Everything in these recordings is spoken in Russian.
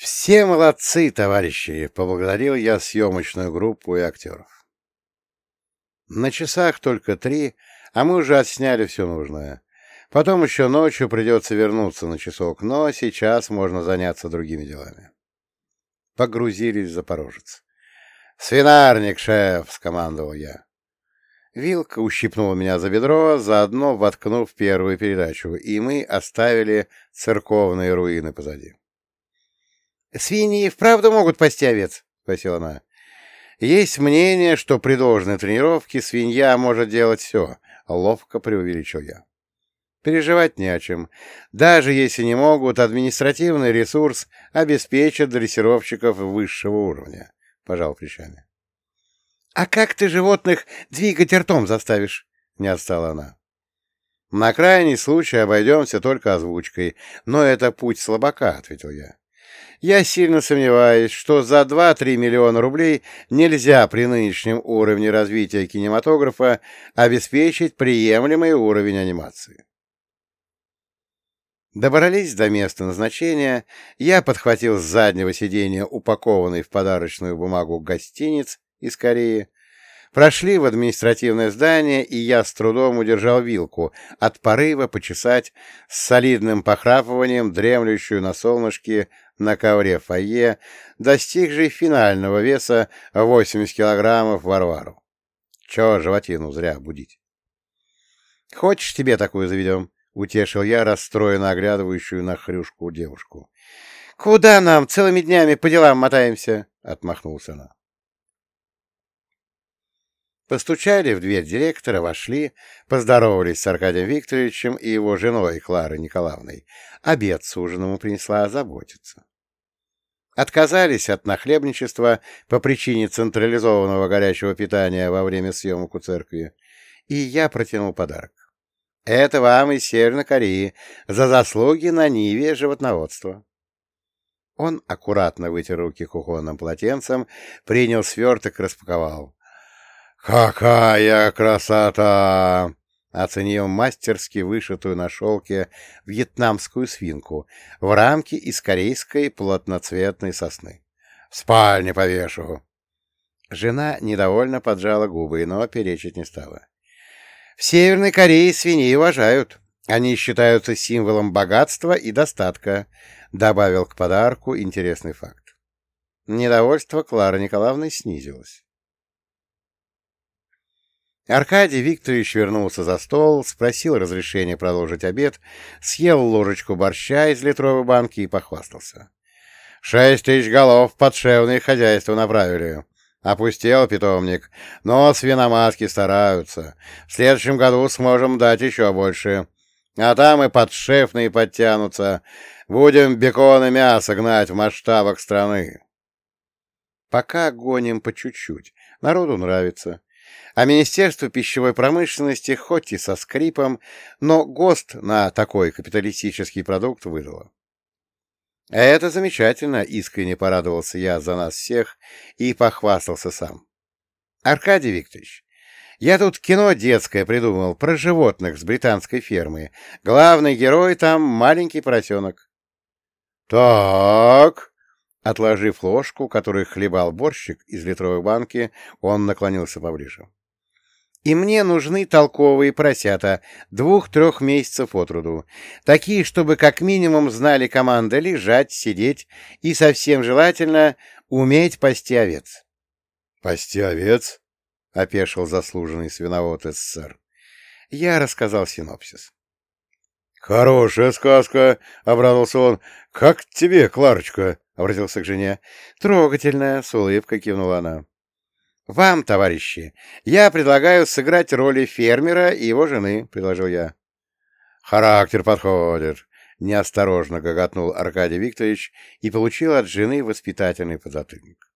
Все молодцы, товарищи, поблагодарил я съемочную группу и актеров. На часах только три, а мы уже отсняли все нужное. Потом еще ночью придется вернуться на часок, но сейчас можно заняться другими делами. Погрузились в Запорожец. «Свинарник, шеф!» — скомандовал я. Вилка ущипнула меня за бедро, заодно воткнув первую передачу, и мы оставили церковные руины позади. — Свиньи вправду могут пасти овец? — спросила она. — Есть мнение, что при должной тренировке свинья может делать все, — ловко преувеличил я. Переживать не о чем. Даже если не могут, административный ресурс обеспечит дрессировщиков высшего уровня, — пожал плечами. — А как ты животных двигать ртом заставишь? — не отстала она. — На крайний случай обойдемся только озвучкой, но это путь слабака, — ответил я. Я сильно сомневаюсь, что за 2-3 миллиона рублей нельзя при нынешнем уровне развития кинематографа обеспечить приемлемый уровень анимации. Добрались до места назначения, я подхватил с заднего сиденья упакованный в подарочную бумагу гостиниц из Кореи, прошли в административное здание, и я с трудом удержал вилку от порыва почесать с солидным похрапыванием дремлющую на солнышке на ковре фойе, достигший финального веса 80 килограммов Варвару. Чего животину зря будить? — Хочешь, тебе такую заведем? — утешил я расстроенно оглядывающую на хрюшку девушку. — Куда нам целыми днями по делам мотаемся? — отмахнулся она. Постучали в дверь директора, вошли, поздоровались с Аркадием Викторовичем и его женой Кларой Николаевной. Обед с ужином принесла озаботиться. Отказались от нахлебничества по причине централизованного горячего питания во время съемок у церкви, и я протянул подарок. Это вам из Северной Кореи за заслуги на Ниве животноводства. Он аккуратно вытер руки кухонным полотенцем, принял сверток распаковал. «Какая красота!» Оценил мастерски вышитую на шелке вьетнамскую свинку в рамке из корейской плотноцветной сосны. «В спальне повешу!» Жена недовольно поджала губы, но перечить не стала. В Северной Корее свиней уважают. Они считаются символом богатства и достатка, добавил к подарку интересный факт. Недовольство Клары Николаевны снизилось. Аркадий Викторович вернулся за стол, спросил разрешения продолжить обед, съел ложечку борща из литровой банки и похвастался. «Шесть тысяч голов подшевные хозяйства направили. Опустел питомник, но свиноматки стараются. В следующем году сможем дать еще больше. А там и подшефные подтянутся. Будем бекон и мясо гнать в масштабах страны. Пока гоним по чуть-чуть. Народу нравится. А Министерство пищевой промышленности, хоть и со скрипом, но ГОСТ на такой капиталистический продукт выдало. «Это замечательно!» — искренне порадовался я за нас всех и похвастался сам. «Аркадий Викторович, я тут кино детское придумал про животных с британской фермы. Главный герой там маленький поросенок». «Так...» Отложив ложку, которую хлебал борщик из литровой банки, он наклонился поближе. И мне нужны толковые поросята, двух-трех месяцев от роду. Такие, чтобы как минимум знали команды лежать, сидеть и совсем желательно уметь пасти овец. — Пасти овец? — опешил заслуженный свиновод СССР. Я рассказал синопсис. — Хорошая сказка, — обрадовался он. — Как тебе, Кларочка? — обратился к жене. — Трогательная, — с улыбкой кивнула она. «Вам, товарищи, я предлагаю сыграть роли фермера и его жены», — предложил я. «Характер подходит», — неосторожно гоготнул Аркадий Викторович и получил от жены воспитательный подзатыльник.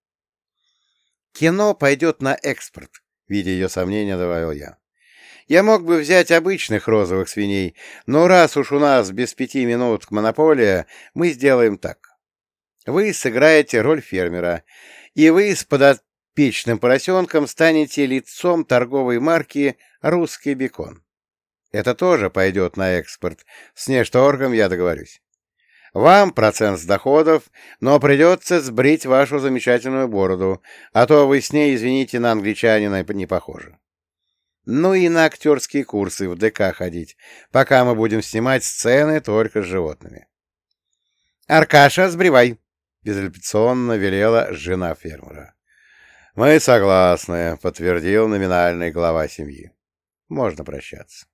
«Кино пойдет на экспорт», — видя ее сомнения, добавил я. «Я мог бы взять обычных розовых свиней, но раз уж у нас без пяти минут монополия, мы сделаем так. Вы сыграете роль фермера, и вы с подо печным поросенком станете лицом торговой марки «Русский бекон». Это тоже пойдет на экспорт. С нешторгом я договорюсь. Вам процент с доходов, но придется сбрить вашу замечательную бороду, а то вы с ней, извините, на англичанина не похожи. Ну и на актерские курсы в ДК ходить, пока мы будем снимать сцены только с животными. — Аркаша, сбривай! — безапелляционно велела жена фермера. — Мы согласны, — подтвердил номинальный глава семьи. Можно прощаться.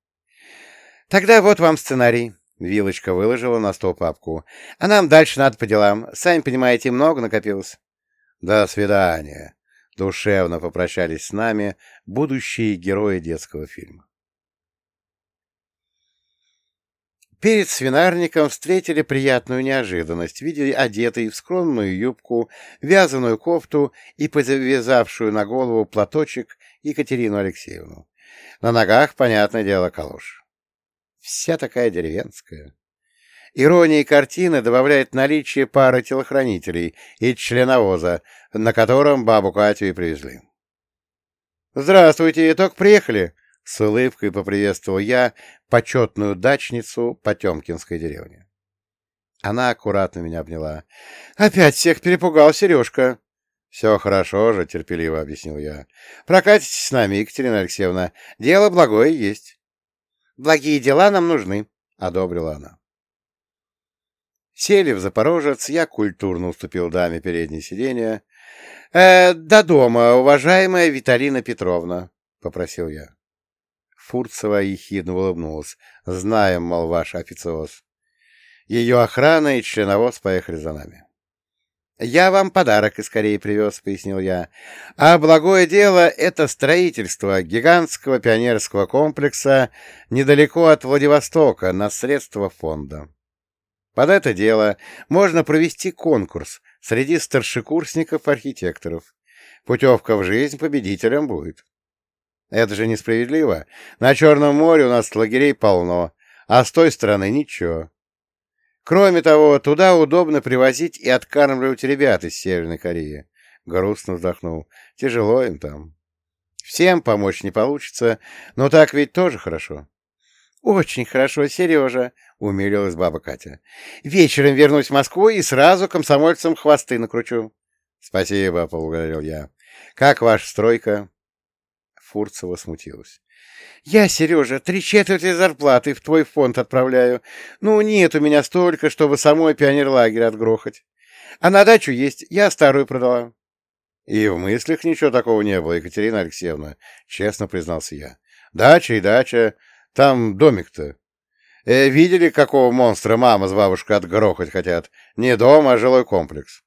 — Тогда вот вам сценарий. Вилочка выложила на стол папку. — А нам дальше надо по делам. Сами понимаете, много накопилось. — До свидания. Душевно попрощались с нами будущие герои детского фильма. Перед свинарником встретили приятную неожиданность в виде одетой в скромную юбку, вязаную кофту и повязавшую на голову платочек Екатерину Алексеевну. На ногах, понятное дело, калош. Вся такая деревенская. Ирония картины добавляет наличие пары телохранителей и членовоза, на котором бабу Катю и привезли. «Здравствуйте, только приехали!» — с улыбкой поприветствовал я почетную дачницу Потемкинской деревни. Она аккуратно меня обняла. «Опять всех перепугал Сережка!» «Все хорошо же», — терпеливо объяснил я. «Прокатитесь с нами, Екатерина Алексеевна. Дело благое есть». Благие дела нам нужны, — одобрила она. Сели в Запорожец, я культурно уступил даме переднее сиденье. «Э, «До дома, уважаемая Виталина Петровна», — попросил я. Фурцева ехидно улыбнулась. «Знаем, мол, ваш официоз». Ее охрана и членовоз поехали за нами. «Я вам подарок из Кореи привез», — пояснил я. «А благое дело — это строительство гигантского пионерского комплекса недалеко от Владивостока на средства фонда. Под это дело можно провести конкурс среди старшекурсников-архитекторов. Путевка в жизнь победителем будет. Это же несправедливо. На Черном море у нас лагерей полно, а с той стороны ничего. Кроме того, туда удобно привозить и откармливать ребят из Северной Кореи. Грустно вздохнул. Тяжело им там. Всем помочь не получится, но так ведь тоже хорошо. — Очень хорошо, Сережа, — умилилась баба Катя. — Вечером вернусь в Москву и сразу комсомольцам хвосты накручу. — Спасибо, — поблагодарил я. — Как ваша стройка? Фурцева смутилась. Я, Сережа, три четверти зарплаты в твой фонд отправляю. Ну, нет у меня столько, чтобы самой пионерлагерь отгрохать. А на дачу есть, я старую продала. И в мыслях ничего такого не было, Екатерина Алексеевна, честно признался я. Дача и дача, там домик-то. Э, видели, какого монстра мама с бабушкой отгрохать хотят? Не дом, а жилой комплекс.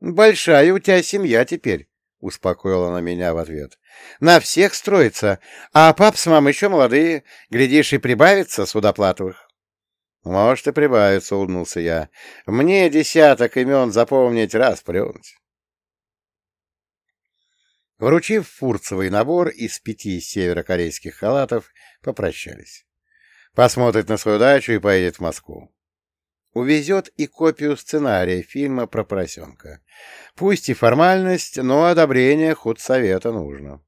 Большая у тебя семья теперь, — успокоила она меня в ответ. — На всех строится, а пап с мамой еще молодые. Глядишь, и прибавится судоплатовых. — Может, и прибавится, — улыбнулся я. — Мне десяток имен запомнить, раз плюнуть. Вручив фурцевый набор из пяти северокорейских халатов, попрощались. Посмотрит на свою дачу и поедет в Москву увезет и копию сценария фильма про поросенка. Пусть и формальность, но одобрение худсовета нужно.